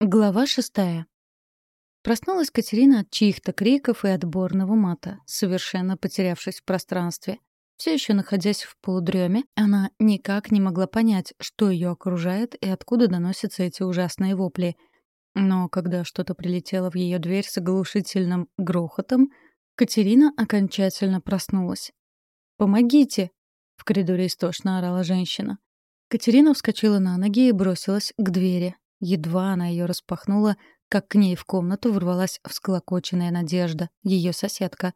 Глава шестая. Проснулась Катерина от чьих-то криков и отборного мата, совершенно потерявшись в пространстве. Все еще находясь в полудреме, она никак не могла понять, что ее окружает и откуда доносятся эти ужасные вопли. Но когда что-то прилетело в ее дверь с оглушительным грохотом, Катерина окончательно проснулась. «Помогите!» — в коридоре истошно орала женщина. Катерина вскочила на ноги и бросилась к двери. Едва она ее распахнула, как к ней в комнату ворвалась всклокоченная Надежда, ее соседка.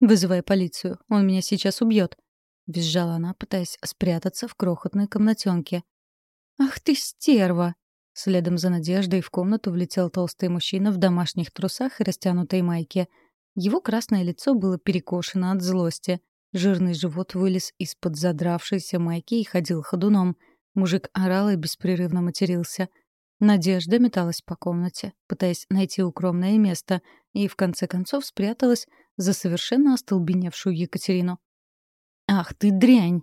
«Вызывай полицию, он меня сейчас убьет», — визжала она, пытаясь спрятаться в крохотной комнатенке. «Ах ты стерва!» Следом за Надеждой в комнату влетел толстый мужчина в домашних трусах и растянутой майке. Его красное лицо было перекошено от злости. Жирный живот вылез из-под задравшейся майки и ходил ходуном. Мужик орал и беспрерывно матерился — Надежда металась по комнате, пытаясь найти укромное место, и в конце концов спряталась за совершенно остолбеневшую Екатерину. «Ах ты дрянь!»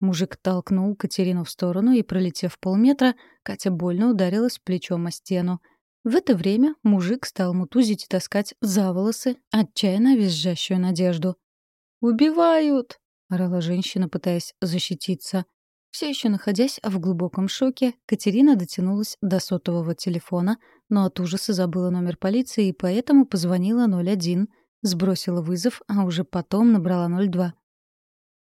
Мужик толкнул Катерину в сторону, и, пролетев полметра, Катя больно ударилась плечом о стену. В это время мужик стал мутузить и таскать за волосы отчаянно визжащую Надежду. «Убивают!» — орала женщина, пытаясь защититься. Все еще находясь в глубоком шоке, Катерина дотянулась до сотового телефона, но от ужаса забыла номер полиции и поэтому позвонила 01, сбросила вызов, а уже потом набрала 02.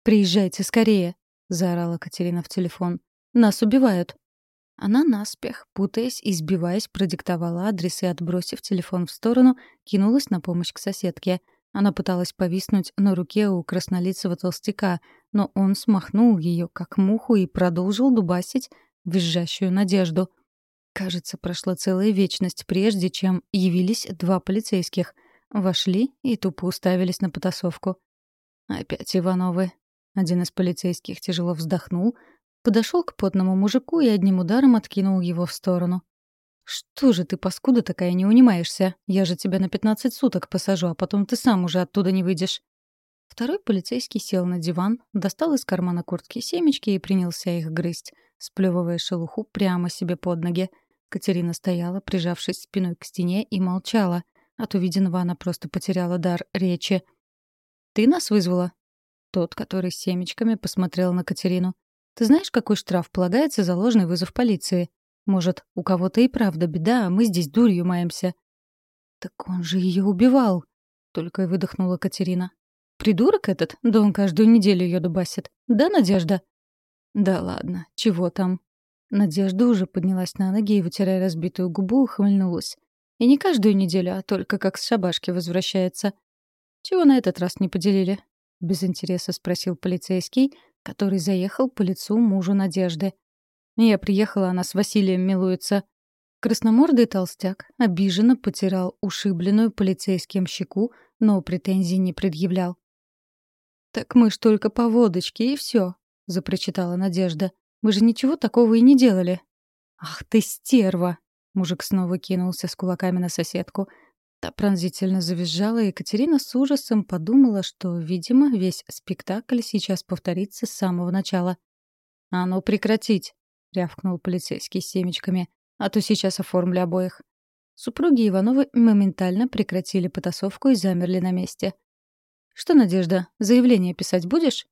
«Приезжайте скорее!» — заорала Катерина в телефон. «Нас убивают!» Она наспех, путаясь и сбиваясь, продиктовала адрес и, отбросив телефон в сторону, кинулась на помощь к соседке — она пыталась повиснуть на руке у краснолицего толстяка, но он смахнул ее, как муху, и продолжил дубасить визжащую надежду. Кажется, прошла целая вечность, прежде чем явились два полицейских. Вошли и тупо уставились на потасовку. «Опять Ивановы». Один из полицейских тяжело вздохнул, подошел к потному мужику и одним ударом откинул его в сторону. «Что же ты, паскуда такая, не унимаешься? Я же тебя на пятнадцать суток посажу, а потом ты сам уже оттуда не выйдешь». Второй полицейский сел на диван, достал из кармана куртки семечки и принялся их грызть, сплевывая шелуху прямо себе под ноги. Катерина стояла, прижавшись спиной к стене, и молчала. От увиденного она просто потеряла дар речи. «Ты нас вызвала?» Тот, который с семечками, посмотрел на Катерину. «Ты знаешь, какой штраф полагается за ложный вызов полиции?» Может, у кого-то и правда беда, а мы здесь дурью маемся. Так он же ее убивал, только и выдохнула Катерина. Придурок этот? Да он каждую неделю ее дубасит. Да, Надежда? Да ладно, чего там? Надежда уже поднялась на ноги и, вытирая разбитую губу, ухмыльнулась. И не каждую неделю, а только как с шабашки возвращается. Чего на этот раз не поделили? Без интереса спросил полицейский, который заехал по лицу мужу Надежды. Я приехала, она с Василием милуется. Красномордый толстяк обиженно потирал ушибленную полицейским щеку, но претензий не предъявлял. «Так мы ж только по водочке, и все, запрочитала Надежда. «Мы же ничего такого и не делали». «Ах ты стерва!» Мужик снова кинулся с кулаками на соседку. Та пронзительно завизжала, и Екатерина с ужасом подумала, что, видимо, весь спектакль сейчас повторится с самого начала. «А ну прекратить!» — рявкнул полицейский с семечками. «А то сейчас оформлю обоих». Супруги Ивановы моментально прекратили потасовку и замерли на месте. «Что, Надежда, заявление писать будешь?»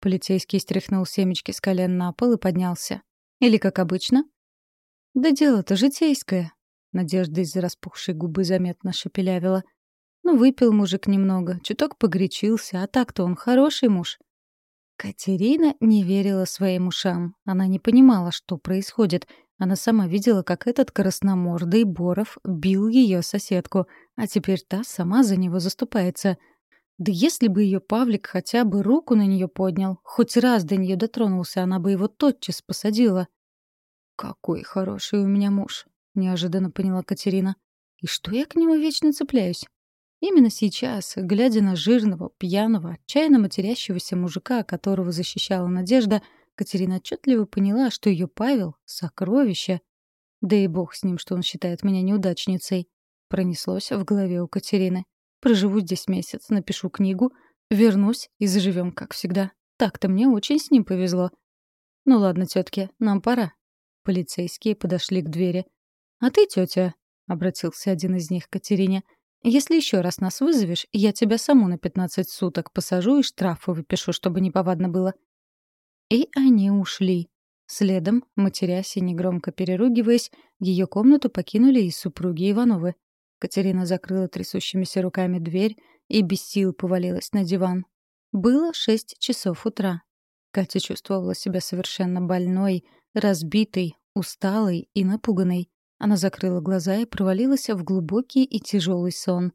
Полицейский стряхнул семечки с колен на пол и поднялся. «Или как обычно?» «Да дело-то житейское», — Надежда из-за распухшей губы заметно шепелявила. «Ну, выпил мужик немного, чуток погорячился, а так-то он хороший муж. Катерина не верила своим ушам. Она не понимала, что происходит. Она сама видела, как этот красномордый Боров бил ее соседку, а теперь та сама за него заступается. Да если бы ее Павлик хотя бы руку на нее поднял, хоть раз до нее дотронулся, она бы его тотчас посадила. «Какой хороший у меня муж», — неожиданно поняла Катерина. «И что я к нему вечно цепляюсь? Именно сейчас, глядя на жирного, пьяного, отчаянно матерящегося мужика, которого защищала Надежда, Катерина отчетливо поняла, что ее Павел — сокровище. Да и бог с ним, что он считает меня неудачницей. Пронеслось в голове у Катерины. Проживу здесь месяц, напишу книгу, вернусь и заживем, как всегда. Так-то мне очень с ним повезло. Ну ладно, тетки, нам пора. Полицейские подошли к двери. «А ты, тетя, обратился один из них к Катерине, «если еще раз нас вызовешь, я тебя саму на 15 суток посажу и штрафы выпишу, чтобы не повадно было». И они ушли. Следом, матерясь и негромко переругиваясь, ее комнату покинули и супруги Ивановы. Катерина закрыла трясущимися руками дверь и без сил повалилась на диван. Было шесть часов утра. Катя чувствовала себя совершенно больной, разбитой, усталой и напуганной. Она закрыла глаза и провалилась в глубокий и тяжелый сон.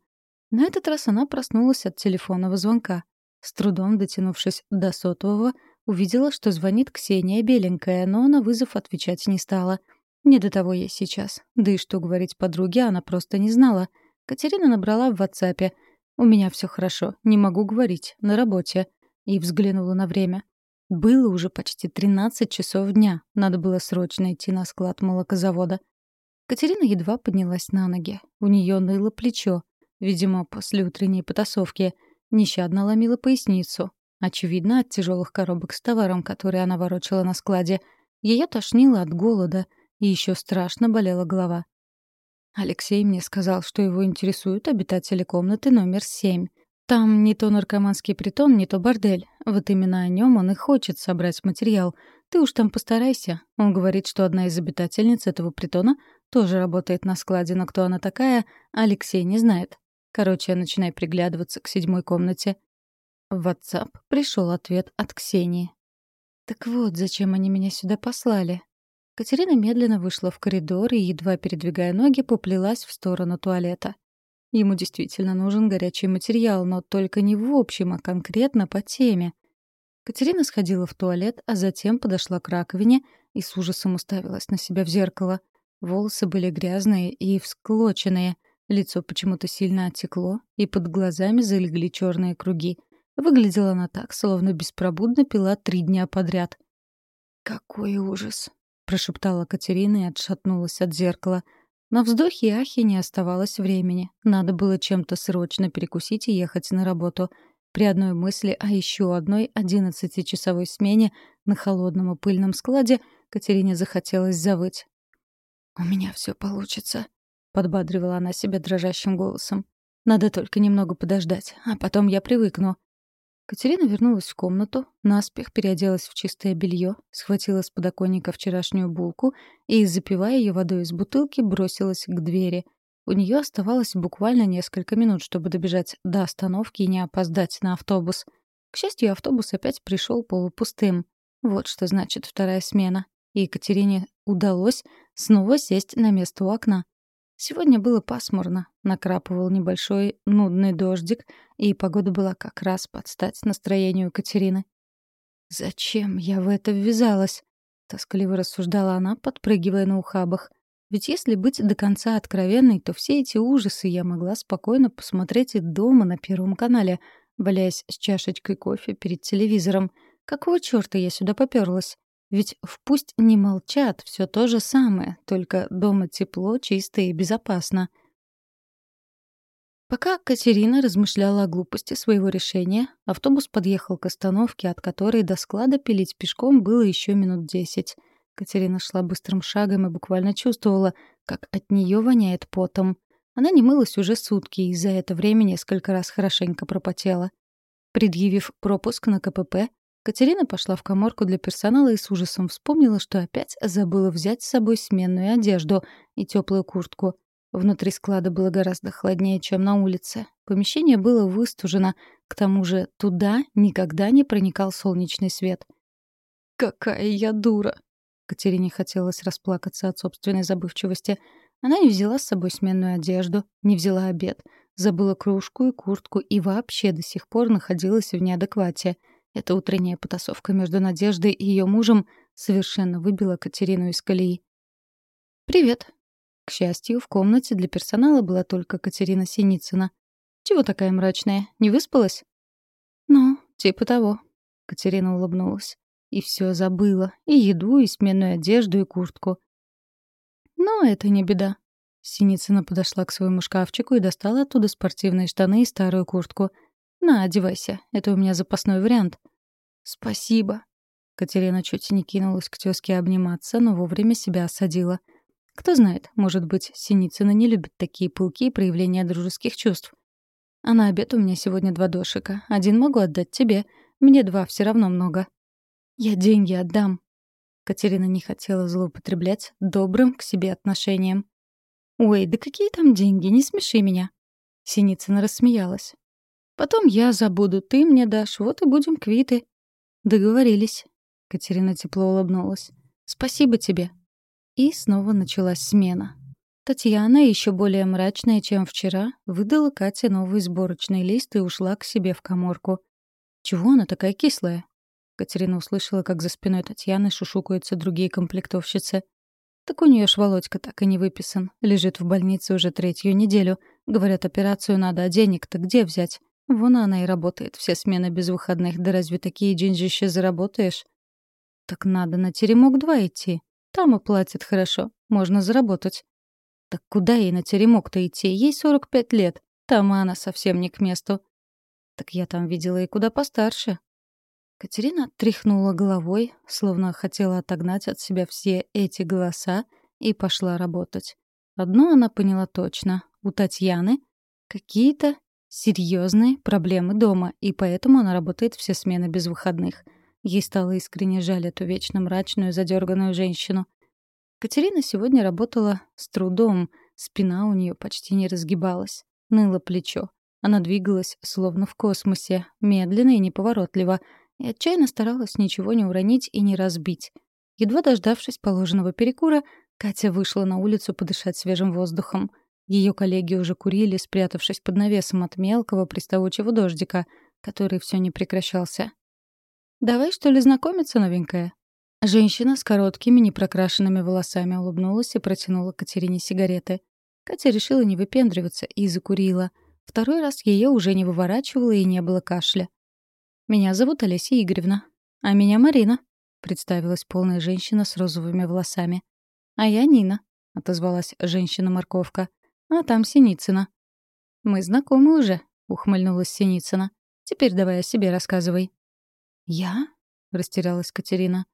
На этот раз она проснулась от телефонного звонка. С трудом дотянувшись до сотового, увидела, что звонит Ксения Беленькая, но на вызов отвечать не стала. Не до того ей сейчас. Да и что говорить подруге, она просто не знала. Катерина набрала в WhatsApp. «У меня все хорошо, не могу говорить, на работе». И взглянула на время. Было уже почти 13 часов дня. Надо было срочно идти на склад молокозавода. Катерина едва поднялась на ноги. У нее ныло плечо. Видимо, после утренней потасовки. Нещадно ломила поясницу. Очевидно, от тяжелых коробок с товаром, которые она ворочала на складе. Ее тошнило от голода. И еще страшно болела голова. Алексей мне сказал, что его интересуют обитатели комнаты номер семь. Там не то наркоманский притон, не то бордель. Вот именно о нем он и хочет собрать материал. Ты уж там постарайся. Он говорит, что одна из обитательниц этого притона тоже работает на складе, но кто она такая, Алексей не знает. Короче, начинай приглядываться к седьмой комнате. В WhatsApp пришел ответ от Ксении. «Так вот, зачем они меня сюда послали?» Катерина медленно вышла в коридор и, едва передвигая ноги, поплелась в сторону туалета. Ему действительно нужен горячий материал, но только не в общем, а конкретно по теме. Катерина сходила в туалет, а затем подошла к раковине и с ужасом уставилась на себя в зеркало. Волосы были грязные и всклоченные, лицо почему-то сильно оттекло, и под глазами залегли черные круги. Выглядела она так, словно беспробудно пила три дня подряд. «Какой ужас!» — прошептала Катерина и отшатнулась от зеркала — на вздохе и ахе не оставалось времени. Надо было чем-то срочно перекусить и ехать на работу. При одной мысли о еще одной одиннадцатичасовой смене на холодном и пыльном складе Катерине захотелось завыть. «У меня все получится», — подбадривала она себя дрожащим голосом. «Надо только немного подождать, а потом я привыкну. Катерина вернулась в комнату, наспех переоделась в чистое белье, схватила с подоконника вчерашнюю булку и, запивая ее водой из бутылки, бросилась к двери. У нее оставалось буквально несколько минут, чтобы добежать до остановки и не опоздать на автобус. К счастью, автобус опять пришел полупустым. Вот что значит вторая смена. И Екатерине удалось снова сесть на место у окна. Сегодня было пасмурно, накрапывал небольшой нудный дождик, и погода была как раз под стать настроению Катерины. «Зачем я в это ввязалась?» — тоскливо рассуждала она, подпрыгивая на ухабах. «Ведь если быть до конца откровенной, то все эти ужасы я могла спокойно посмотреть и дома на Первом канале, валяясь с чашечкой кофе перед телевизором. Какого чёрта я сюда попёрлась? Ведь в «Пусть не молчат» все то же самое, только дома тепло, чисто и безопасно. Пока Катерина размышляла о глупости своего решения, автобус подъехал к остановке, от которой до склада пилить пешком было еще минут десять. Катерина шла быстрым шагом и буквально чувствовала, как от нее воняет потом. Она не мылась уже сутки и за это время несколько раз хорошенько пропотела. Предъявив пропуск на КПП, Катерина пошла в коморку для персонала и с ужасом вспомнила, что опять забыла взять с собой сменную одежду и теплую куртку. Внутри склада было гораздо холоднее, чем на улице. Помещение было выстужено, к тому же туда никогда не проникал солнечный свет. «Какая я дура!» Катерине хотелось расплакаться от собственной забывчивости. Она не взяла с собой сменную одежду, не взяла обед, забыла кружку и куртку и вообще до сих пор находилась в неадеквате — эта утренняя потасовка между Надеждой и ее мужем совершенно выбила Катерину из колеи. «Привет». К счастью, в комнате для персонала была только Катерина Синицына. «Чего такая мрачная? Не выспалась?» «Ну, типа того». Катерина улыбнулась. И все забыла. И еду, и сменную одежду, и куртку. «Но это не беда». Синицына подошла к своему шкафчику и достала оттуда спортивные штаны и старую куртку — «На, одевайся. Это у меня запасной вариант». «Спасибо». Катерина чуть не кинулась к тёзке обниматься, но вовремя себя осадила. Кто знает, может быть, Синицына не любит такие пылкие проявления дружеских чувств. А на обед у меня сегодня два дошика. Один могу отдать тебе. Мне два все равно много. Я деньги отдам. Катерина не хотела злоупотреблять добрым к себе отношением. «Ой, да какие там деньги? Не смеши меня!» Синицына рассмеялась. «Потом я забуду, ты мне дашь, вот и будем квиты». «Договорились». Катерина тепло улыбнулась. «Спасибо тебе». И снова началась смена. Татьяна, еще более мрачная, чем вчера, выдала Кате новый сборочный лист и ушла к себе в коморку. «Чего она такая кислая?» Катерина услышала, как за спиной Татьяны шушукаются другие комплектовщицы. Так у нее ж Володька так и не выписан. Лежит в больнице уже третью неделю. Говорят, операцию надо, а денег-то где взять? Вон она и работает, все смены без выходных. Да разве такие деньжища заработаешь? Так надо на теремок-2 идти. Там и платят хорошо. Можно заработать. Так куда ей на теремок-то идти? Ей 45 лет. Там она совсем не к месту. Так я там видела и куда постарше. Катерина тряхнула головой, словно хотела отогнать от себя все эти голоса, и пошла работать. Одно она поняла точно. У Татьяны какие-то серьезные проблемы дома, и поэтому она работает все смены без выходных. Ей стало искренне жаль эту вечно мрачную, задерганную женщину. Катерина сегодня работала с трудом, спина у нее почти не разгибалась. Ныло плечо. Она двигалась, словно в космосе, медленно и неповоротливо — и отчаянно старалась ничего не уронить и не разбить. Едва дождавшись положенного перекура, Катя вышла на улицу подышать свежим воздухом. Ее коллеги уже курили, спрятавшись под навесом от мелкого приставучего дождика, который все не прекращался. «Давай, что ли, знакомиться, новенькая?» Женщина с короткими, непрокрашенными волосами улыбнулась и протянула Катерине сигареты. Катя решила не выпендриваться и закурила. Второй раз ее уже не выворачивало и не было кашля. «Меня зовут Олеся Игоревна. А меня Марина», — представилась полная женщина с розовыми волосами. «А я Нина», — отозвалась женщина-морковка. «А там Синицына». «Мы знакомы уже», — ухмыльнулась Синицына. «Теперь давай о себе рассказывай». «Я?» — растерялась Катерина.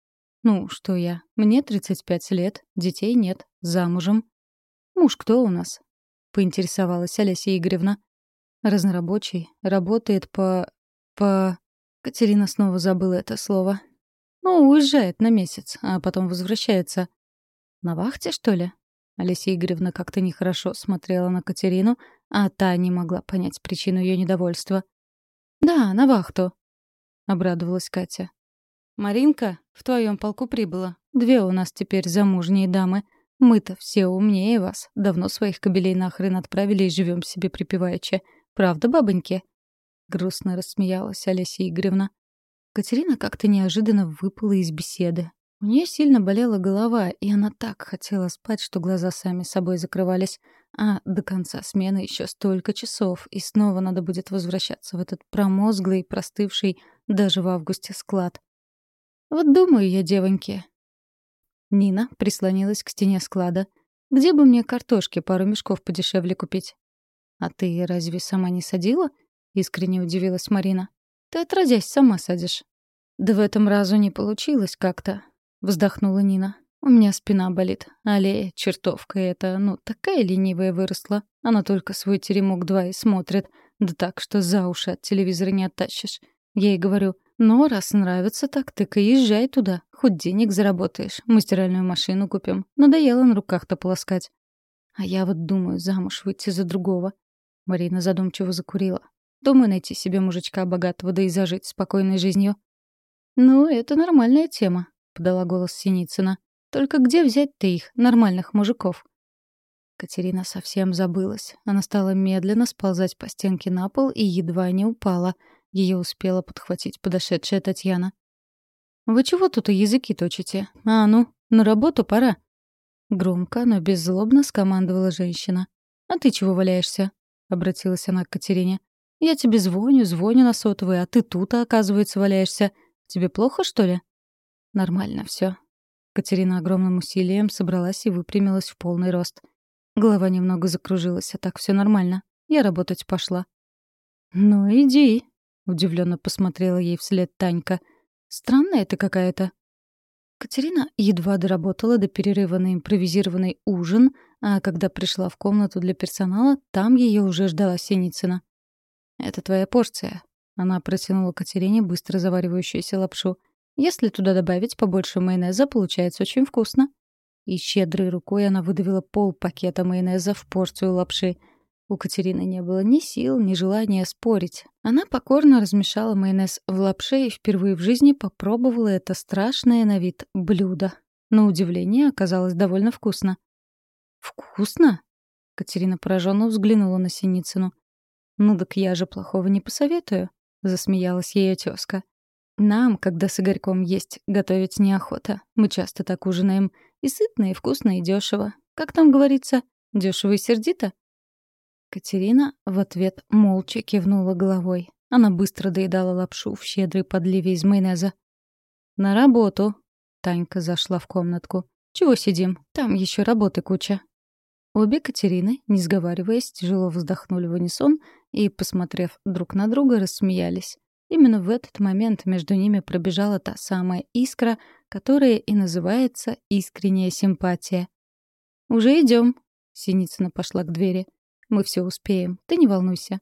«Ну, что я? Мне 35 лет, детей нет, замужем». «Муж кто у нас?» — поинтересовалась Олеся Игоревна. «Разнорабочий, работает по... по...» Катерина снова забыла это слово. Ну, уезжает на месяц, а потом возвращается. На вахте, что ли? Алисия Игоревна как-то нехорошо смотрела на Катерину, а та не могла понять причину ее недовольства. «Да, на вахту», — обрадовалась Катя. «Маринка, в твоем полку прибыла. Две у нас теперь замужние дамы. Мы-то все умнее вас. Давно своих кобелей нахрен отправили и живем себе припеваючи. Правда, бабоньки?» Грустно рассмеялась Олеся Игоревна. Катерина как-то неожиданно выпала из беседы. У нее сильно болела голова, и она так хотела спать, что глаза сами собой закрывались. А до конца смены еще столько часов, и снова надо будет возвращаться в этот промозглый, простывший даже в августе склад. Вот думаю я, девоньки. Нина прислонилась к стене склада. Где бы мне картошки пару мешков подешевле купить? А ты разве сама не садила? искренне удивилась Марина. Ты отродясь сама садишь. Да в этом разу не получилось как-то, вздохнула Нина. У меня спина болит. Аллея, чертовка эта, ну, такая ленивая выросла. Она только свой теремок два и смотрит. Да так, что за уши от телевизора не оттащишь. Я ей говорю, ну, раз нравится так, так и езжай туда. Хоть денег заработаешь. Мы стиральную машину купим. Надоело на руках-то полоскать. А я вот думаю замуж выйти за другого. Марина задумчиво закурила. Думаю, найти себе мужичка богатого, да и зажить спокойной жизнью. «Ну, это нормальная тема», — подала голос Синицына. «Только где взять-то их, нормальных мужиков?» Катерина совсем забылась. Она стала медленно сползать по стенке на пол и едва не упала. Ее успела подхватить подошедшая Татьяна. «Вы чего тут языки точите? А ну, на работу пора!» Громко, но беззлобно скомандовала женщина. «А ты чего валяешься?» — обратилась она к Катерине. Я тебе звоню, звоню на сотовый, а ты тут, оказывается, валяешься. Тебе плохо, что ли?» «Нормально все. Катерина огромным усилием собралась и выпрямилась в полный рост. Голова немного закружилась, а так все нормально. Я работать пошла. «Ну, иди», — удивленно посмотрела ей вслед Танька. «Странная ты какая-то». Катерина едва доработала до перерыва на импровизированный ужин, а когда пришла в комнату для персонала, там ее уже ждала Синицына. «Это твоя порция». Она протянула Катерине быстро заваривающуюся лапшу. «Если туда добавить побольше майонеза, получается очень вкусно». И щедрой рукой она выдавила пол пакета майонеза в порцию лапши. У Катерины не было ни сил, ни желания спорить. Она покорно размешала майонез в лапше и впервые в жизни попробовала это страшное на вид блюдо. На удивление оказалось довольно вкусно. «Вкусно?» — Катерина пораженно взглянула на Синицыну. «Ну так я же плохого не посоветую», — засмеялась ее тезка. «Нам, когда с Игорьком есть, готовить неохота. Мы часто так ужинаем. И сытно, и вкусно, и дешево. Как там говорится, дешево и сердито?» Катерина в ответ молча кивнула головой. Она быстро доедала лапшу в щедрой подливе из майонеза. «На работу!» — Танька зашла в комнатку. «Чего сидим? Там еще работы куча». Обе Катерины, не сговариваясь, тяжело вздохнули в унисон и, посмотрев друг на друга, рассмеялись. Именно в этот момент между ними пробежала та самая искра, которая и называется искренняя симпатия. «Уже идем. Синицына пошла к двери. Мы все успеем, ты не волнуйся».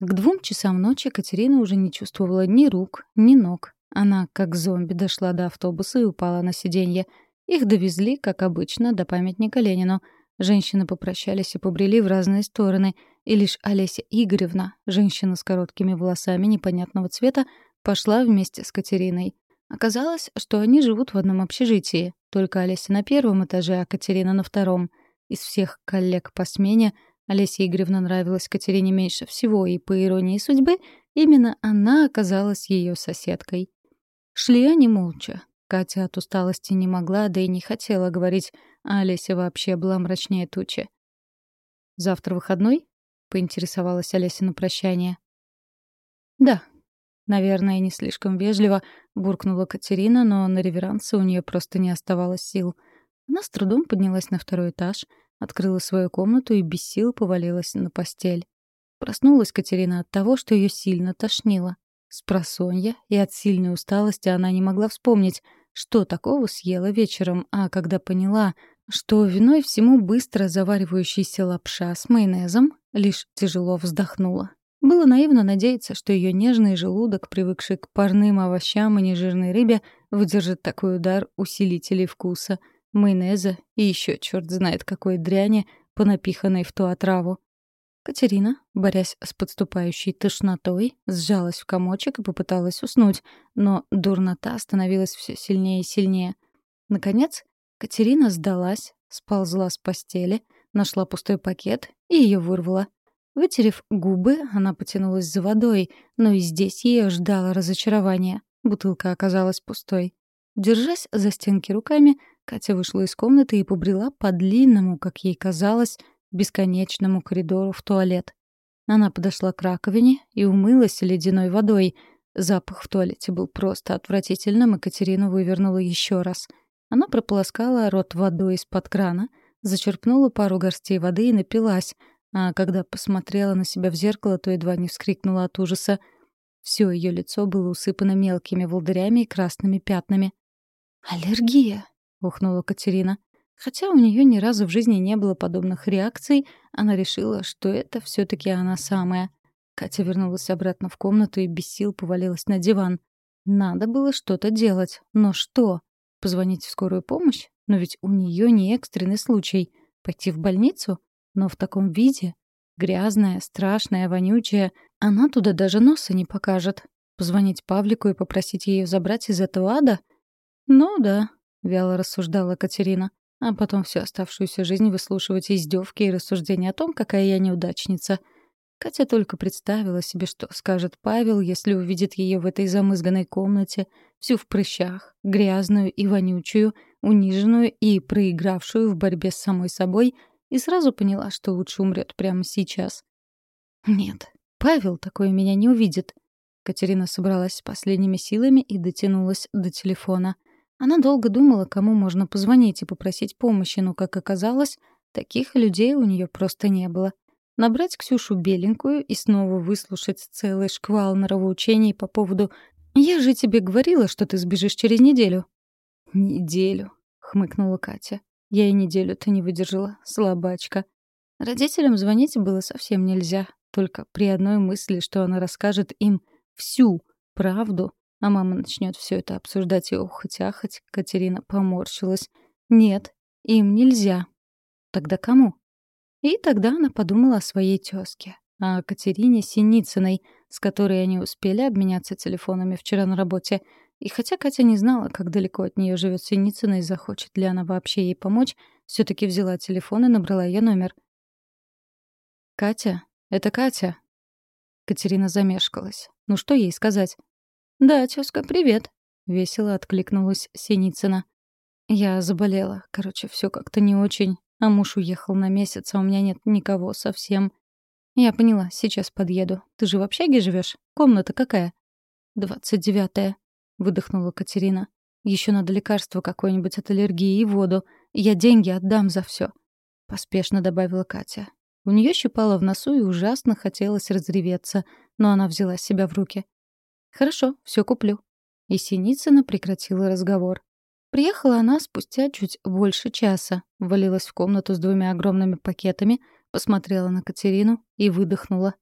К двум часам ночи Катерина уже не чувствовала ни рук, ни ног. Она, как зомби, дошла до автобуса и упала на сиденье. Их довезли, как обычно, до памятника Ленину. Женщины попрощались и побрели в разные стороны, и лишь Олеся Игоревна, женщина с короткими волосами непонятного цвета, пошла вместе с Катериной. Оказалось, что они живут в одном общежитии, только Олеся на первом этаже, а Катерина на втором. Из всех коллег по смене — Олеся Игоревна нравилась Катерине меньше всего, и, по иронии судьбы, именно она оказалась ее соседкой. Шли они молча. Катя от усталости не могла, да и не хотела говорить, а Олеся вообще была мрачнее тучи. «Завтра выходной?» — поинтересовалась Олеся на прощание. «Да». Наверное, не слишком вежливо буркнула Катерина, но на реверансы у нее просто не оставалось сил. Она с трудом поднялась на второй этаж — Открыла свою комнату и без сил повалилась на постель. Проснулась Катерина от того, что ее сильно тошнило. С просонья и от сильной усталости она не могла вспомнить, что такого съела вечером, а когда поняла, что виной всему быстро заваривающаяся лапша с майонезом, лишь тяжело вздохнула. Было наивно надеяться, что ее нежный желудок, привыкший к парным овощам и нежирной рыбе, выдержит такой удар усилителей вкуса — майонеза и еще черт знает какой дряни, понапиханной в ту отраву. Катерина, борясь с подступающей тошнотой, сжалась в комочек и попыталась уснуть, но дурнота становилась все сильнее и сильнее. Наконец, Катерина сдалась, сползла с постели, нашла пустой пакет и ее вырвала. Вытерев губы, она потянулась за водой, но и здесь ее ждало разочарование. Бутылка оказалась пустой. Держась за стенки руками, Катя вышла из комнаты и побрела по длинному, как ей казалось, бесконечному коридору в туалет. Она подошла к раковине и умылась ледяной водой. Запах в туалете был просто отвратительным, и Катерину вывернула еще раз. Она прополоскала рот водой из-под крана, зачерпнула пару горстей воды и напилась, а когда посмотрела на себя в зеркало, то едва не вскрикнула от ужаса. Все ее лицо было усыпано мелкими волдырями и красными пятнами. «Аллергия!» — ухнула Катерина. Хотя у нее ни разу в жизни не было подобных реакций, она решила, что это все таки она самая. Катя вернулась обратно в комнату и без сил повалилась на диван. Надо было что-то делать. Но что? Позвонить в скорую помощь? Но ведь у нее не экстренный случай. Пойти в больницу? Но в таком виде? Грязная, страшная, вонючая. Она туда даже носа не покажет. Позвонить Павлику и попросить ее забрать из этого ада? Ну да, — вяло рассуждала Катерина. А потом всю оставшуюся жизнь выслушивать издевки и рассуждения о том, какая я неудачница. Катя только представила себе, что скажет Павел, если увидит ее в этой замызганной комнате, всю в прыщах, грязную и вонючую, униженную и проигравшую в борьбе с самой собой, и сразу поняла, что лучше умрет прямо сейчас. «Нет, Павел такое меня не увидит». Катерина собралась с последними силами и дотянулась до телефона — она долго думала, кому можно позвонить и попросить помощи, но, как оказалось, таких людей у нее просто не было. Набрать Ксюшу беленькую и снова выслушать целый шквал норовоучений по поводу «Я же тебе говорила, что ты сбежишь через неделю». «Неделю», — хмыкнула Катя. «Я и неделю-то не выдержала, слабачка». Родителям звонить было совсем нельзя, только при одной мысли, что она расскажет им всю правду, а мама начнет все это обсуждать и охоть-ахоть, Катерина поморщилась. «Нет, им нельзя». «Тогда кому?» И тогда она подумала о своей тёзке, о Катерине Синицыной, с которой они успели обменяться телефонами вчера на работе — и хотя Катя не знала, как далеко от нее живет Синицына и захочет ли она вообще ей помочь, все таки взяла телефон и набрала ее номер. «Катя? Это Катя?» Катерина замешкалась. Ну что ей сказать? «Да, тёзка, привет», — весело откликнулась Синицына. «Я заболела. Короче, все как-то не очень. А муж уехал на месяц, а у меня нет никого совсем. Я поняла, сейчас подъеду. Ты же в общаге живешь? Комната какая?» «Двадцать девятая», выдохнула Катерина. Еще надо лекарство какое-нибудь от аллергии и воду. Я деньги отдам за все, поспешно добавила Катя. У нее щипало в носу и ужасно хотелось разреветься, но она взяла себя в руки. «Хорошо, все куплю». И Синицына прекратила разговор. Приехала она спустя чуть больше часа, ввалилась в комнату с двумя огромными пакетами, посмотрела на Катерину и выдохнула.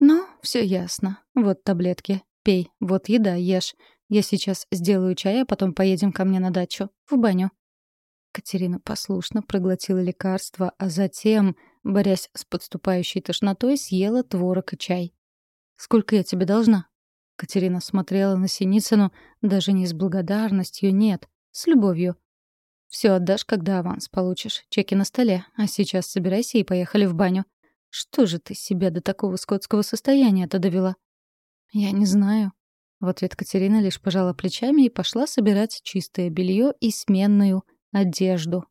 «Ну, все ясно. Вот таблетки. Пей. Вот еда, ешь. Я сейчас сделаю чай, а потом поедем ко мне на дачу. В баню». Катерина послушно проглотила лекарство, а затем, борясь с подступающей тошнотой, съела творог и чай. «Сколько я тебе должна?» Катерина смотрела на Синицыну даже не с благодарностью, нет, с любовью. «Все отдашь, когда аванс получишь. Чеки на столе. А сейчас собирайся и поехали в баню. Что же ты себя до такого скотского состояния-то довела?» «Я не знаю», в ответ Катерина лишь пожала плечами и пошла собирать чистое белье и сменную одежду.